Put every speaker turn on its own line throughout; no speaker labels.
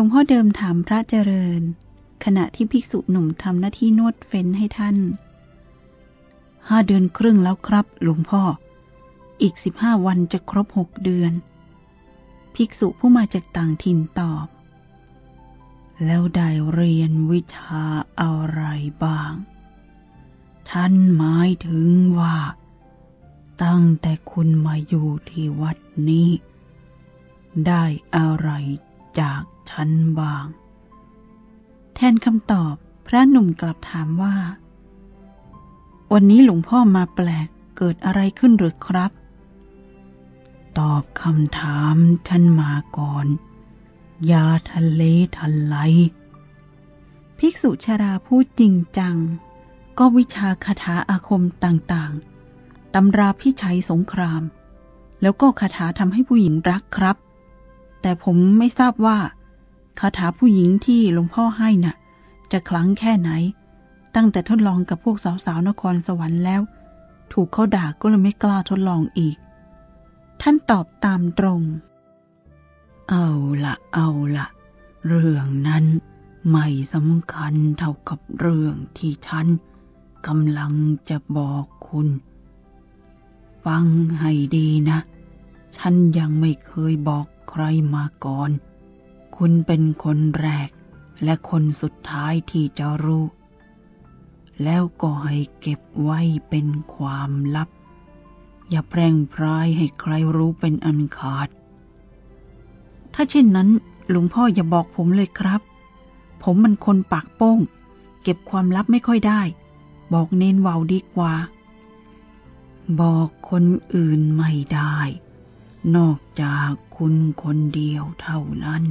วงพ่
อเดิมถามพระเจริญ ขณะที่ภิกษุหนุ่มทำหน้าที่นวดเฟ้นให้ท่าน
ห้าเดือนครึ่งแล้วครับ หลวงพ่อ อีกสิบห้าวันจะครบหกเดือน
ภิกษุผู้มาจากต่างถิ่นตอบ
แล้วได้เรียนวิชาอะไรบ้าง ท่านหมายถึงว่า ตั้งแต่คุณมาอยู่ที่วัดนี้ ได้อะไรจาก ฉันบ้าง
แทนคำตอบพระหนุ่มกลับถามว่า วันนี้หลวงพ่อมาแปลกเกิดอะไรขึ้นหรือครับ
ตอบคำถามฉันมาก่อน ยาทะเลทะไหล
ภิกษุชาราพูดจริงจัง ก็วิชาคาถาอาคมต่างๆ ตำราพิชัยสงคราม แล้วก็คาถาทำให้ผู้หญิงรักครับ แต่ผมไม่ทราบว่า คาถาผู้หญิงที่หลวงพ่อให้น่ะ จะคลังแค่ไหน ตั้งแต่ทดลองกับพวกสาวๆนครสวรรค์แล้ว ถูกเขาด่าก็เลยไม่กล้าทดลองอีก ท่านตอบตามตรง
เอาละเอาละเรื่องนั้นไม่สำคัญเท่ากับเรื่องที่ฉันกำลังจะบอกคุณ ฟังให้ดีนะ ฉันยังไม่เคยบอกใครมาก่อน คุณเป็นคนแรก และคนสุดท้ายที่จะรู้ แล้วก็ให้เก็บไว้เป็นความลับ อย่าแพร่งพรายให้ใครรู้เป็นอันขาด
ถ้าเช่นนั้นหลวงพ่ออย่าบอกผมเลยครับ ผมมันคนปากโป้ง เก็บความลับไม่ค่อยได้ บอกเน้นเวาดีกว่า
บอกคนอื่นไม่ได้ นอกจากคุณคนเดียวเท่านั้น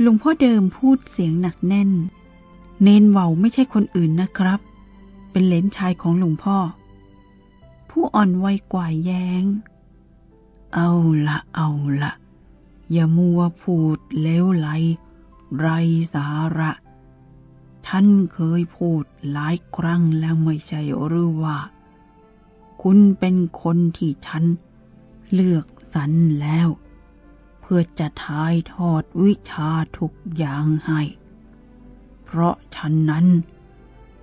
หลวงพ่อเดิมพูดเสียงหนักแน่น เนนเวาไม่ใช่คนอื่นนะครับ เป็นเลนชายของหลวงพ่อ ผู้อ่อนวัยกว่าแยง้ง
เอาละเอาละอย่ามัวพูดเลวไหล ไรสาระ ท่านเคยพูดหลายครั้งแล้วไม่ใช่หรือว่า คุณเป็นคนที่ฉัน เลือกสรรแล้ว พื่อจะทายทอดวิชาทุกอย่างให้ เพราะฉะนั้น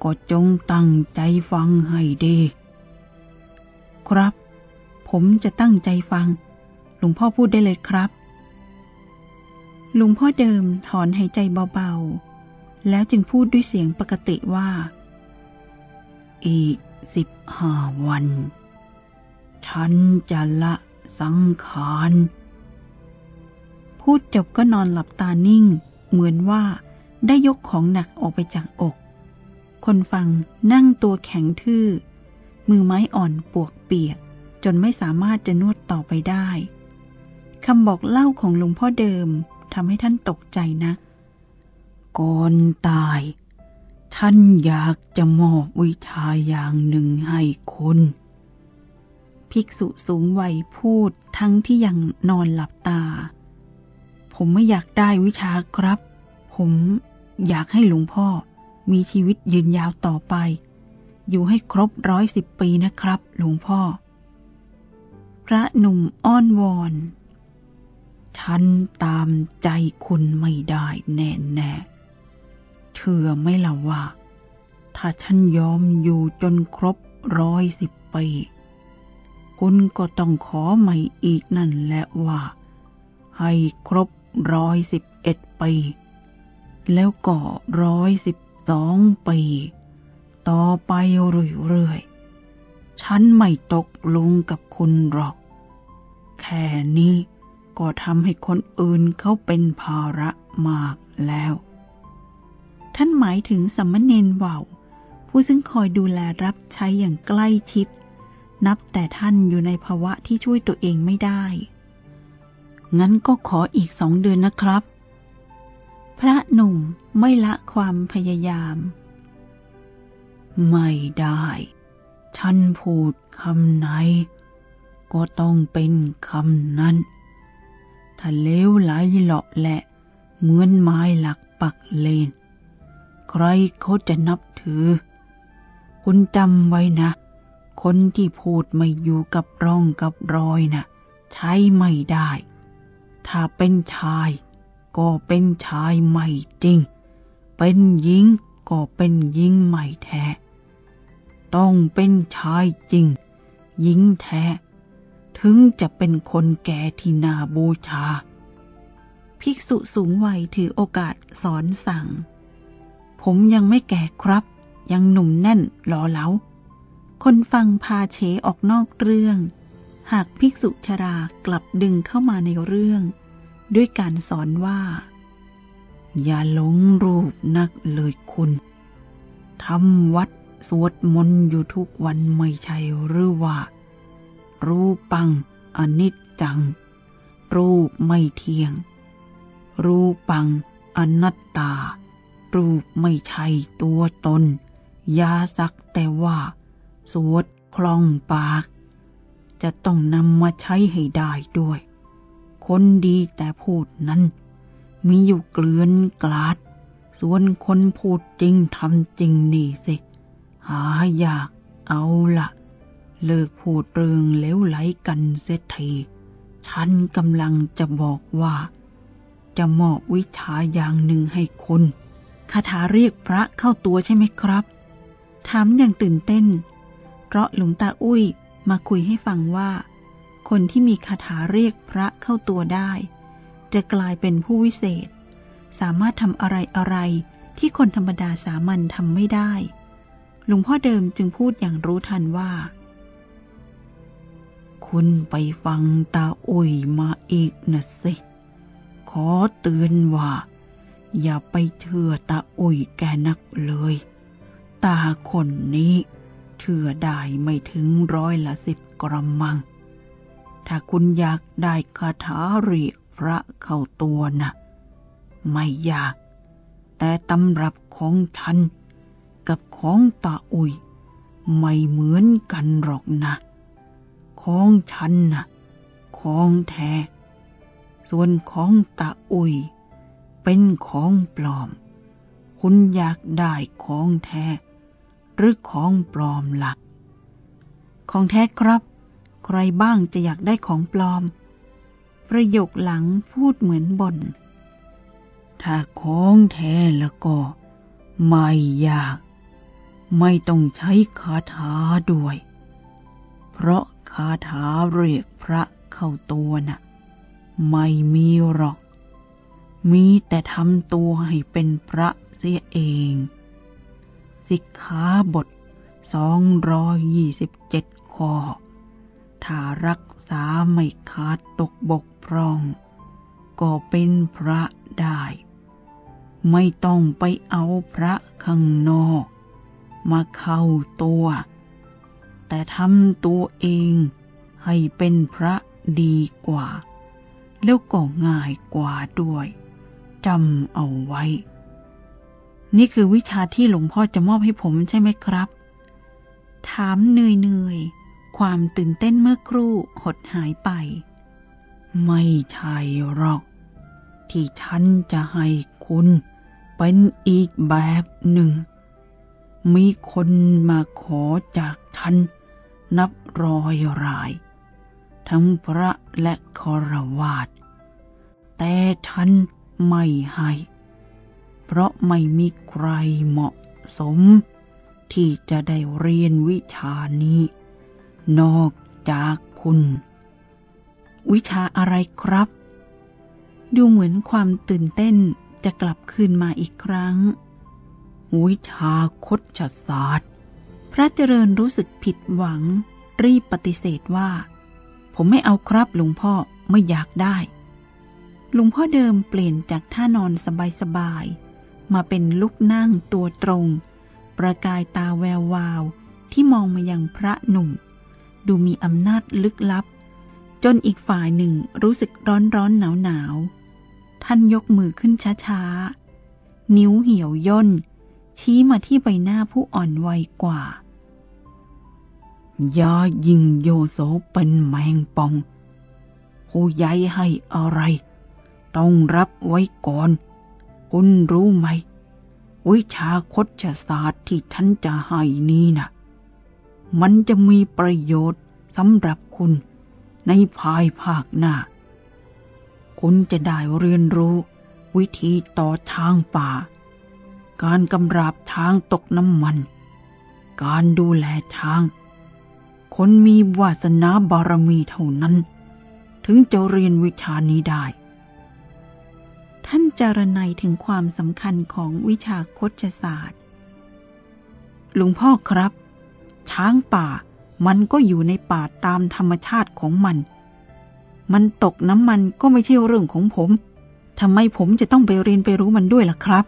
ก็จงตั้งใจฟังให้ดี
ครับ ผมจะตั้งใจฟัง หลวงพ่อพูดได้เลยครับ หลวงพ่อเดิมถอนหายใจเบาๆ แล้วจึงพูดด้วยเสียงปกติว่า
อีกสิบห้าวัน ฉันจะละสังขาร
พูดจบก็นอนหลับตานิ่ง เหมือนว่าได้ยกของหนักออกไปจากอก คนฟังนั่งตัวแข็งทื่อ มือไม้อ่อนปวกเปียก จนไม่สามารถจะนวดต่อไปได้คำบอกเล่าของหลวงพ่อเดิมทำให้ท่านตกใจนะ
ก่อนตาย ท่านอยากจะมอบวิชาอย่างหนึ่งให้คุณ
ภิกษุสูงวัยพูดทั้งที่ยังนอนหลับตา ผมไม่อยากได้วิชาครับ ผมอยากให้หลวงพ่อมีชีวิตยืนยาวต่อไป อยู่ให้ครบร้อยสิบปีนะครับ หลวงพ่อ พระหนุ่มอ้อนวอน
ฉันตามใจคุณไม่ได้แน่แน่เชื่อไม่ล่ะว่า ถ้าฉันยอมอยู่จนครบร้อยสิบปีคุณก็ต้องขอใหม่อีกนั่นแหละว่า ให้ครบ ร้อยสิบเอ็ดปี แล้วก็ร้อยสิบสองปี ต่อไปเรื่อยๆ ฉันไม่ตกลงกับคุณหรอก แค่นี้ก็ทำให้คนอื่นเขาเป็นภาระมากแล้ว
ท่านหมายถึงสัมมเนนว่าวผู้ซึ่งคอยดูแลรับใช้อย่างใกล้ชิด นับแต่ท่านอยู่ในภาวะที่ช่วยตัวเองไม่ได้
งั้นก็ขออีกสองเดือนนะครับ
พระหนุ่มไม่ละความพยายาม
ไม่ได้ฉันพูดคำไหน ก็ต้องเป็นคำนั้น ถ้าเลวไหลเหลาะแหละเหมือนไม้หลักปักเลน ใครเขาจะนับถือ คุณจำไว้นะ คนที่พูดไม่อยู่กับร่องกับรอยนะ่ะใช้ไม่ได้ ถ้าเป็นชายก็เป็นชายไม่จริง เป็นหญิงก็เป็นหญิงไม่แท้ ต้องเป็นชายจริง หญิงแท้ ถึงจะเป็นคนแก่ที่น่าบูชา
ภิกษุสูงวัยถือโอกาสสอนสั่ง ผมยังไม่แก่ครับ ยังหนุ่มแน่นหล่อเหลา คนฟังพาเฉออกนอกเรื่อง หากภิกษุชรากลับดึงเข้ามาในเรื่อง ด้วยการสอนว่า
อย่าหลงรูปนักเลยคุณทำวัดสวดมนต์อยู่ทุกวันไม่ใช่หรือว่า รูปังอนิจจัง รูปไม่เที่ยง รูปังอนัตตา รูปไม่ใช่ตัวตน ยาสักแต่ว่า สวดคล่องปาก จะต้องนำมาใช้ให้ได้ด้วย คนดีแต่พูดนั้น มีอยู่เกลื่อนกลาด ส่วนคนพูดจริงทำจริงนี่สิ หายากเอาละเลิกพูดเรื่องเลวไหลกันเสียที ฉันกำลังจะบอกว่า จะมอบวิชาอย่างหนึ่งให้คุณ
คาถาเรียกพระเข้าตัวใช่ไหมครับ ถามอย่างตื่นเต้น เพราะหลวงตาอุ้ย มาคุยให้ฟังว่า คนที่มีคาถาเรียกพระเข้าตัวได้ จะกลายเป็นผู้วิเศษ สามารถทำอะไรอะไรที่คนธรรมดาสามัญทำไม่ได้ หลวงพ่อเดิมจึงพูดอย่างรู้ทันว่า
คุณไปฟังตาอุ้ยมาอีกนะสิขอเตือนว่า อย่าไปเชื่อตาอุ้ยแกนักเลย ตาคนนี้ เชื่อได้ไม่ถึงร้อยละสิบกรัมมัง ถ้าคุณอยากได้คาถาเรียกพระเข้าตัวนะ่ะไม่ยาก แต่ตำรับของฉันกับของตาอุย ไม่เหมือนกันหรอกนะ ของฉันน่ะของแท้ ส่วนของตาอุย เป็นของปลอม คุณอยากได้ของแท้ หรือของปลอมละ่ะ
ของแท้ครับ ใครบ้างจะอยากได้ของปลอม ประโยคหลังพูดเหมือนบน่น
ถ้าของแท้แล้วก็ ไม่ยาก ไม่ต้องใช้คาถาด้วย เพราะคาถาเรียกพระเข้าตัวนะ่ะ ไม่มีหรอก มีแต่ทำตัวให้เป็นพระเสียเอง สิกขาบทสองร้อยยี่สิบเจ็ดข้อ ถ้ารักษาไม่ขาดตกบกพร่อง ก็เป็นพระได้ ไม่ต้องไปเอาพระข้างนอก มาเข้าตัว แต่ทำตัวเองให้เป็นพระดีกว่า แล้วก็ง่ายกว่าด้วยจำเอาไว้
นี่คือวิชาที่หลวงพ่อจะมอบให้ผมใช่ไหมครับ ถามเนยๆ ความตื่นเต้นเมื่อครู่หดหายไป
ไม่ใช่หรอก ที่ฉันจะให้คุณ เป็นอีกแบบหนึ่ง มีคนมาขอจากฉันนับร้อยราย ทั้งพระและครวาดแต่ฉันไม่ให้ เพราะไม่มีใครเหมาะสม ที่จะได้เรียนวิชานี้ นอกจากคุณ
วิชาอะไรครับ ดูเหมือนความตื่นเต้นจะกลับคืนมาอีกครั้ง
วิชาคดชศาสตร์
พระเจริญรู้สึกผิดหวัง รีบปฏิเสธว่า ผมไม่เอาครับหลวงพ่อไม่อยากได้หลวงพ่อเดิมเปลี่ยนจากท่านอนสบายๆ มาเป็นลุกนั่งตัวตรง ประกายตาแวววาว ที่มองมายังพระหนุ่ม ดูมีอำนาจลึกลับ จนอีกฝ่ายหนึ่งรู้สึกร้อนร้อนหนาวหนาวท่านยกมือขึ้นช้าๆ นิ้วเหี่ยวย่น ชี้มาที่ใบหน้าผู้อ่อนวัยกว่า
ยายิงโยโสเป็นแมงปอง ผู้ใหญ่ให้อะไร ต้องรับไว้ก่อน คุณรู้ไหม วิชาคดศาสตร์ที่ฉันจะให้นี้นะมันจะมีประโยชน์สำหรับคุณในภายภาคหน้า คุณจะได้เรียนรู้วิธีต่อทางป่า การกำราบทางตกน้ำมัน การดูแลทาง คนมีวาสนาบารมีเท่านั้น ถึงจะเรียนวิชานี้ได้
ท่านจารณัยถึงความสำคัญของวิชาคชศาสตร์
หลวงพ่อครับ ช้างป่ามันก็อยู่ในป่าตามธรรมชาติของมัน มันตกน้ำมันก็ไม่ใช่เรื่องของผม ทำไมผมจะต้องไปเรียนไปรู้มันด้วยล่ะครับ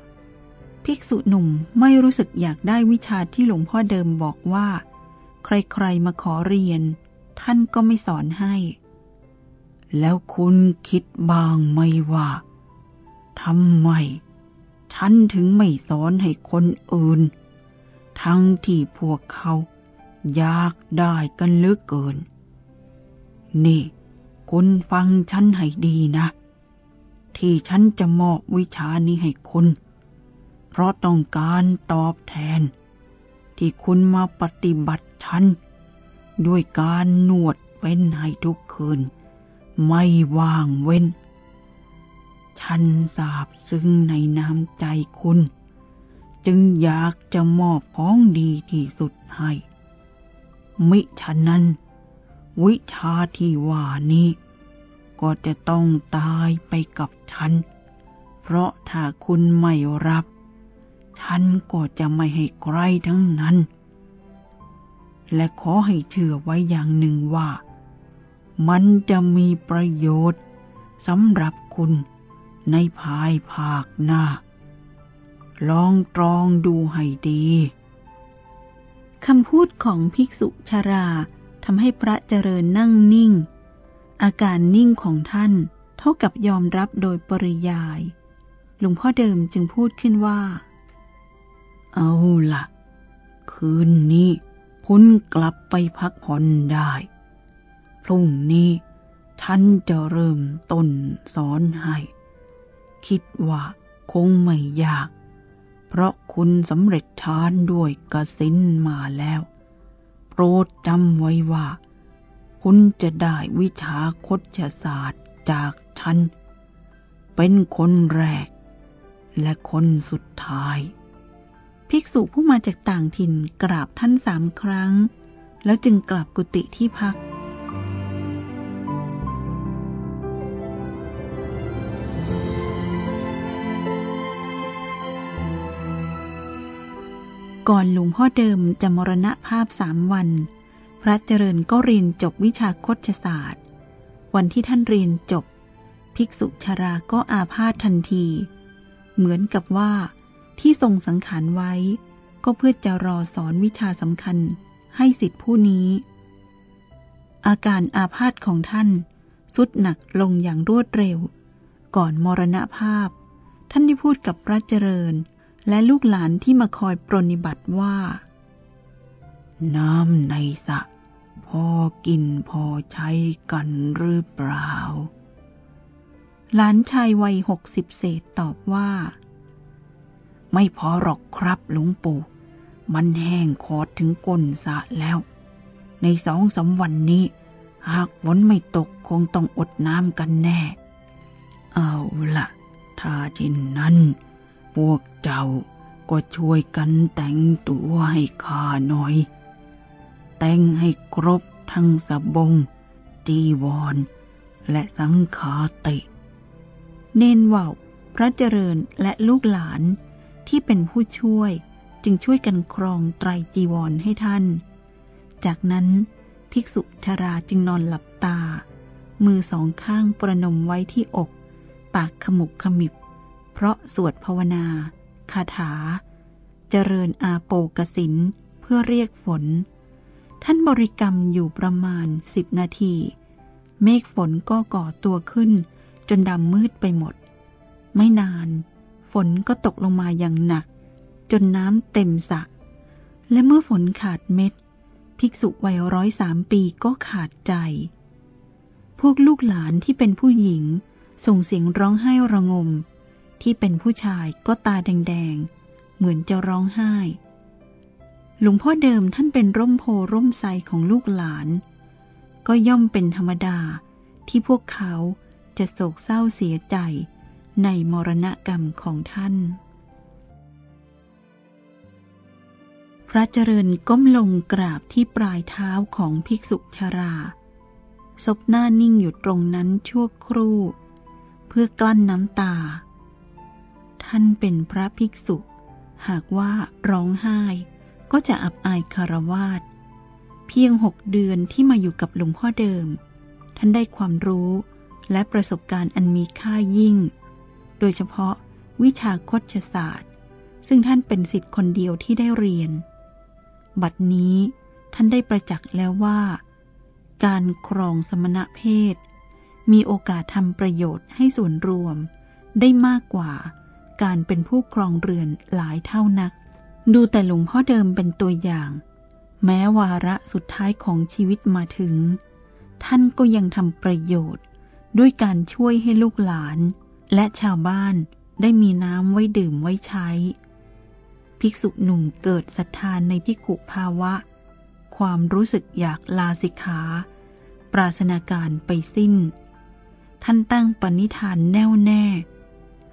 ภิกษุหนุ่มไม่รู้สึกอยากได้วิชาที่หลวงพ่อเดิมบอกว่า ใครๆมาขอเรียน ท่านก็ไม่สอนให้
แล้วคุณคิดบ้างไหมว่า ทำไม ฉันถึงไม่สอนให้คนอื่น ทั้งที่พวกเขาอยากได้กันเหลือเกิน นี่ คุณฟังฉันให้ดีนะ ที่ฉันจะมอบวิชานี้ให้คุณ เพราะต้องการตอบแทน ที่คุณมาปฏิบัติฉัน ด้วยการนวดเว้นให้ทุกคืน ไม่ว่างเว้น ฉันสาบซึ้งในน้ำใจคุณ จึงอยากจะมอบของดีที่สุดให้ มิฉะนั้น วิชาที่ว่านี้ ก็จะต้องตายไปกับฉัน เพราะถ้าคุณไม่รับ ฉันก็จะไม่ให้ใครทั้งนั้น และขอให้เชื่อไว้อย่างหนึ่งว่า มันจะมีประโยชน์สำหรับคุณ ในภายภาคหน้า ลองตรองดูให้ดี
คำพูดของภิกษุชาราทำให้พระเจริญนั่งนิ่ง อาการนิ่งของท่านเท่ากับยอมรับโดยปริยาย หลวงพ่อเดิมจึงพูดขึ้นว่า
เอาละคืนนี้คุณกลับไปพักผ่อนได้ พรุ่งนี้ท่านจะเริ่มต้นสอนให้ คิดว่าคงไม่ยาก เพราะคุณสำเร็จฌานด้วยกสินมาแล้ว โปรดจำไว้ว่า คุณจะได้วิชาคชศาสตร์จากฉัน เป็นคนแรก และคนสุดท้าย
ภิกษุผู้มาจากต่างถิ่นกราบท่านสามครั้ง แล้วจึงกลับกุฏิที่พัก ก่อนหลวงพ่อเดิมจะมรณภาพสามวัน พระเจริญก็เรียนจบวิชาคชศาสตร์ วันที่ท่านเรียนจบ ภิกษุชาราก็อาพาธทันที เหมือนกับว่าที่ทรงสังขารไว้ ก็เพื่อจะรอสอนวิชาสำคัญให้สิทธิผู้นี้ อาการอาพาธของท่านสุดหนักลงอย่างรวดเร็ว ก่อนมรณภาพ ท่านได้พูดกับพระเจริญ และลูกหลานที่มาคอยปรนิบัติว่า
น้ำในสระพอกินพอใช้กันหรือเปล่า
หลานชายวัยหกสิบเศษตอบว่า
ไม่พอหรอกครับหลวงปู่ มันแห้งคอดถึงก้นสะแล้ว ในสองสาวันนี้ หากฝนไม่ตกคงต้องอดน้ำกันแน่ เอาละถ้าเช่นนั้น พวกเจ้าก็ช่วยกันแต่งตัวให้ข้าหน่อย แต่งให้ครบทั้งสบงจีวร และสังขาติ
เน้นว่าพระเจริญและลูกหลานที่เป็นผู้ช่วยจึงช่วยกันครองไตรจีวรให้ท่าน จากนั้นภิกษุชราจึงนอนหลับตา มือสองข้างประนมไว้ที่อก ปากขมุกขมิบ เพราะสวดภาวนา คาถา เจริญอาโปกสินเพื่อเรียกฝน ท่านบริกรรมอยู่ประมาณสิบนาที เมฆฝนก็ก่อตัวขึ้น จนดำมืดไปหมด ไม่นาน ฝนก็ตกลงมาอย่างหนัก จนน้ำเต็มสระและเมื่อฝนขาดเม็ด ภิกษุวัยร้อยสามปีก็ขาดใจ พวกลูกหลานที่เป็นผู้หญิง ส่งเสียงร้องไห้ระงม ที่เป็นผู้ชายก็ตาแดงๆ เหมือนจะร้องไห้ หลวงพ่อเดิมท่านเป็นร่มโพร่มใสของลูกหลาน ก็ย่อมเป็นธรรมดาที่พวกเขาจะโศกเศร้าเสียใจในมรณกรรมของท่าน พระเจริญก้มลงกราบที่ปลายเท้าของภิกษุชราซบหน้านิ่งอยู่ตรงนั้นชั่วครู่ เพื่อกลั้นน้ำตา ท่านเป็นพระภิกษุ หากว่าร้องไห้ ก็จะอับอายคารวาสเพียงหกเดือนที่มาอยู่กับหลวงพ่อเดิม ท่านได้ความรู้และประสบการณ์อันมีค่ายิ่ง โดยเฉพาะวิชาคชศาสตร์ ซึ่งท่านเป็นสิทธิ์คนเดียวที่ได้เรียน บัดนี้ท่านได้ประจักษ์แล้วว่า การครองสมณะเพศ มีโอกาสทำประโยชน์ให้ส่วนรวมได้มากกว่า การเป็นผู้ครองเรือนหลายเท่านัก ดูแต่หลวงพ่อเดิมเป็นตัวอย่าง แม้วาระสุดท้ายของชีวิตมาถึง ท่านก็ยังทำประโยชน์ ด้วยการช่วยให้ลูกหลาน และชาวบ้านได้มีน้ำไว้ดื่มไว้ใช้ ภิกษุหนุ่มเกิดศรัทธานในพิกุภาวะ ความรู้สึกอยากลาสิกขา ปราศนาการไปสิ้น ท่านตั้งปณิธานแน่วแน่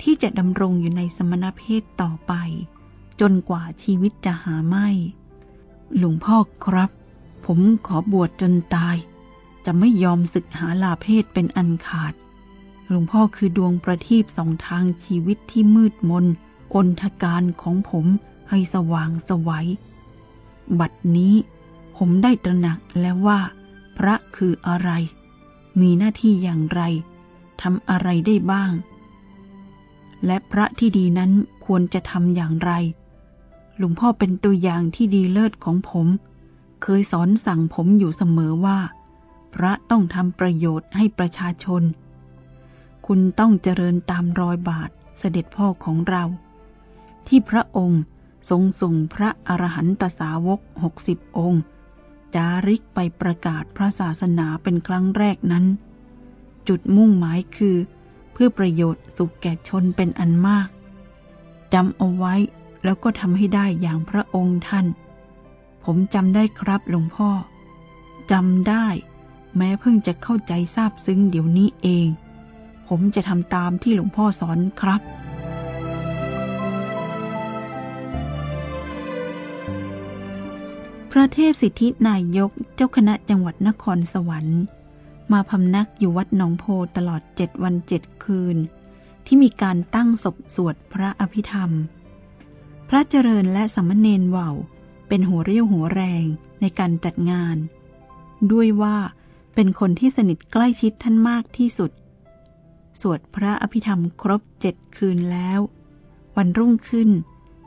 ที่จะดำรงอยู่ในสมณเพศต่อไป จนกว่าชีวิตจะหาไม่ หลวงพ่อครับ ผมขอบวชจนตาย จะไม่ยอมศึกหาลาเพศเป็นอันขาด หลวงพ่อคือดวงประทีปสองทางชีวิตที่มืดมนอนทการของผมให้สว่างสวัย บัดนี้ผมได้ตระหนักแล้วว่า พระคืออะไร มีหน้าที่อย่างไรทำอะไรได้บ้าง และพระที่ดีนั้นควรจะทำอย่างไร หลวงพ่อเป็นตัวอย่างที่ดีเลิศของผม เคยสอนสั่งผมอยู่เสมอว่า พระต้องทำประโยชน์ให้ประชาชน คุณต้องเจริญตามรอยบาทเสด็จพ่อของเรา ที่พระองค์ทรงส่งพระอรหันตสาวกหกสิบองค์ จาริกไปประกาศพระศาสนาเป็นครั้งแรกนั้น จุดมุ่งหมายคือ เพื่อประโยชน์สุขแก่ชนเป็นอันมากจำเอาไว้แล้วก็ทำให้ได้อย่างพระองค์ท่าน ผมจำได้ครับหลวงพ่อจำได้ แม้เพิ่งจะเข้าใจทราบซึ้งเดี๋ยวนี้เอง ผมจะทำตามที่หลวงพ่อสอนครับพระเทพสิทธินายกเจ้าคณะจังหวัดนครสวรรค์ มาพำนักอยู่วัดหนองโพตลอดเจ็ดวันเจ็ดคืน ที่มีการตั้งศพสวดพระอภิธรรม พระเจริญและสัมมเนนว่าวเป็นหัวเรี่ยวหัวแรงในการจัดงาน ด้วยว่าเป็นคนที่สนิทใกล้ชิดท่านมากที่สุด สวดพระอภิธรรมครบเจ็ดคืนแล้ว วันรุ่งขึ้น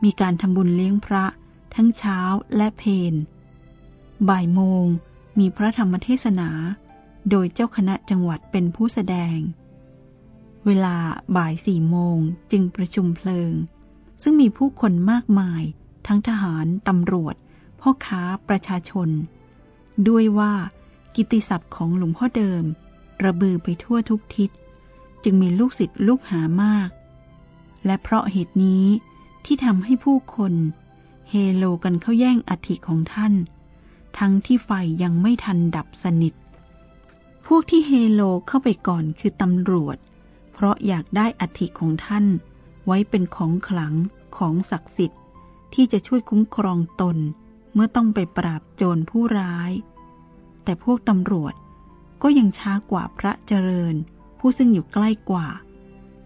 มีการทำบุญเลี้ยงพระทั้งเช้าและเพนบ่ายโมงมีพระธรรมเทศนา โดยเจ้าคณะจังหวัดเป็นผู้แสดง เวลาบ่ายสี่โมงจึงประชุมเพลิง ซึ่งมีผู้คนมากมาย ทั้งทหาร ตำรวจ พ่อค้าประชาชน ด้วยว่ากิติศัพท์ของหลวงพ่อเดิม ระบือไปทั่วทุกทิศ จึงมีลูกศิษย์ลูกหามาก และเพราะเหตุนี้ที่ทำให้ผู้คนเฮโลกันเข้าแย่งอัฐิของท่าน ทั้งที่ไฟยังไม่ทันดับสนิท พวกที่เฮโลเข้าไปก่อนคือตำรวจ เพราะอยากได้อัฐิของท่าน ไว้เป็นของขลังของศักดิ์สิทธิ์ ที่จะช่วยคุ้มครองตน เมื่อต้องไปปราบโจรผู้ร้าย แต่พวกตำรวจก็ยังช้ากว่าพระเจริญ ผู้ซึ่งอยู่ใกล้กว่า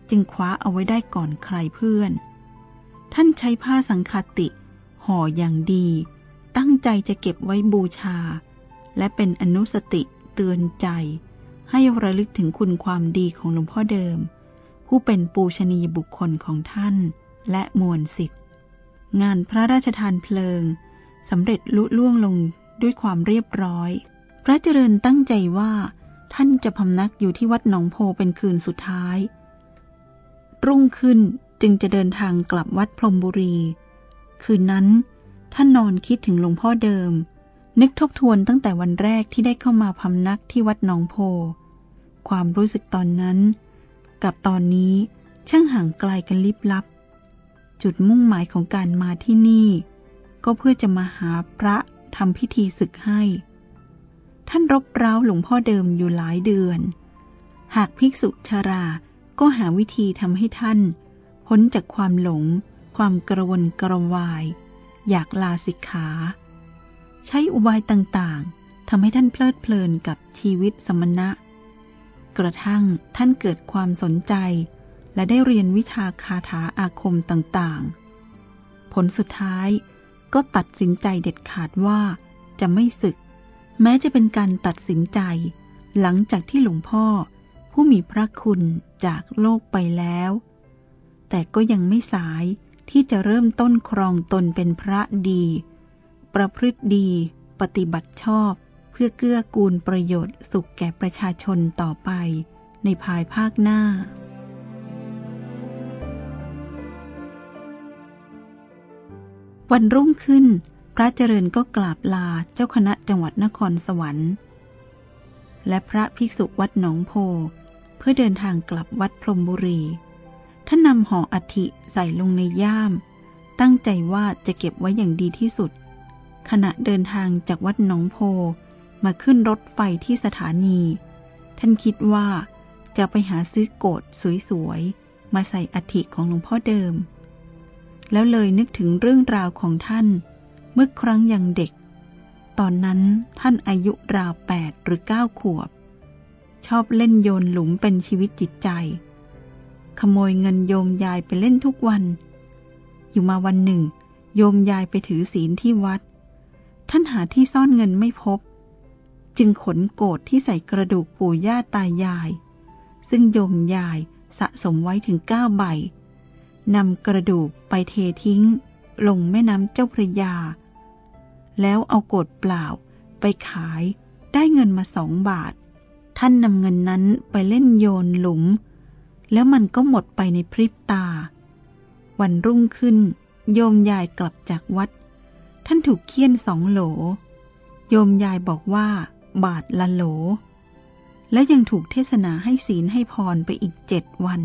จึงคว้าเอาไว้ได้ก่อนใครเพื่อน ท่านใช้ผ้าสังคติห่ออย่างดี ตั้งใจจะเก็บไว้บูชา และเป็นอนุสติ ตือนใจ ให้ระลึกถึงคุณความดีของหลวงพ่อเดิม ผู้เป็นปูชนียบุคคลของท่าน และมวลสิทธิ์งานพระราชทานเพลิงสำเร็จลุล่วงลงด้วยความเรียบร้อย พระเจริญตั้งใจว่า ท่านจะพำนักอยู่ที่วัดหนองโพเป็นคืนสุดท้าย รุ่งขึ้นจึงจะเดินทางกลับวัดพรมบุรี คืนนั้นท่านนอนคิดถึงหลวงพ่อเดิม นึกทบทวนตั้งแต่วันแรกที่ได้เข้ามาพำนักที่วัดหนองโพ ความรู้สึกตอนนั้น กับตอนนี้ช่างห่างไกลกันลิบลับ จุดมุ่งหมายของการมาที่นี่ ก็เพื่อจะมาหาพระทำพิธีศึกให้ ท่านรบเร้าหลวงพ่อเดิมอยู่หลายเดือน หากภิกษุชาราก็หาวิธีทำให้ท่าน พ้นจากความหลง ความกระวนกระวาย อยากลาสิกขา ใช้อุบายต่างๆทำให้ท่านเพลิดเพลินกับชีวิตสมณะ กระทั่งท่านเกิดความสนใจ และได้เรียนวิชาคาถาอาคมต่างๆ ผลสุดท้ายก็ตัดสินใจเด็ดขาดว่าจะไม่ศึก แม้จะเป็นการตัดสินใจ หลังจากที่หลวงพ่อ ผู้มีพระคุณจากโลกไปแล้ว แต่ก็ยังไม่สายที่จะเริ่มต้นครองตนเป็นพระดี ประพฤติดี ปฏิบัติชอบ เพื่อเกื้อกูลประโยชน์สุขแก่ประชาชนต่อไป ในภายภาคหน้า วันรุ่งขึ้น พระเจริญก็กราบลาเจ้าคณะจังหวัดนครสวรรค์ และพระภิกษุวัดหนองโพ เพื่อเดินทางกลับวัดพรมบุรีท่านนำห่ออัฐิใส่ลงในย่าม ตั้งใจว่าจะเก็บไว้อย่างดีที่สุด ขณะเดินทางจากวัดหนองโพมาขึ้นรถไฟที่สถานี ท่านคิดว่าจะไปหาซื้อโกดสวยๆ มาใส่อัฐิของหลวงพ่อเดิม แล้วเลยนึกถึงเรื่องราวของท่าน เมื่อครั้งยังเด็ก ตอนนั้นท่านอายุราวแปดหรือเก้าขวบ ชอบเล่นโยนหลุมเป็นชีวิตจิตใจ ขโมยเงินโยมยายไปเล่นทุกวัน อยู่มาวันหนึ่ง โยมยายไปถือศีลที่วัด ท่านหาที่ซ่อนเงินไม่พบ จึงขนโกดที่ใส่กระดูกปู่ย่าตายาย ซึ่งโยมยายสะสมไว้ถึงเก้าใบนำกระดูกไปเททิ้ง ลงแม่น้ำเจ้าพระยา แล้วเอาโกดเปล่าไปขายได้เงินมาสองบาท ท่านนำเงินนั้นไปเล่นโยนหลุม แล้วมันก็หมดไปในพริบตา วันรุ่งขึ้น โยมยายกลับจากวัด ท่านถูกเคี่ยนสองโหล โยมยายบอกว่า บาทละโหล และยังถูกเทศนาให้ศีลให้พรไปอีกเจ็ดวัน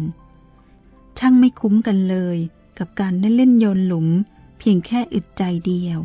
ช่างไม่คุ้มกันเลย กับการได้เล่นโยนหลุม เพียงแค่อึดใจเดียว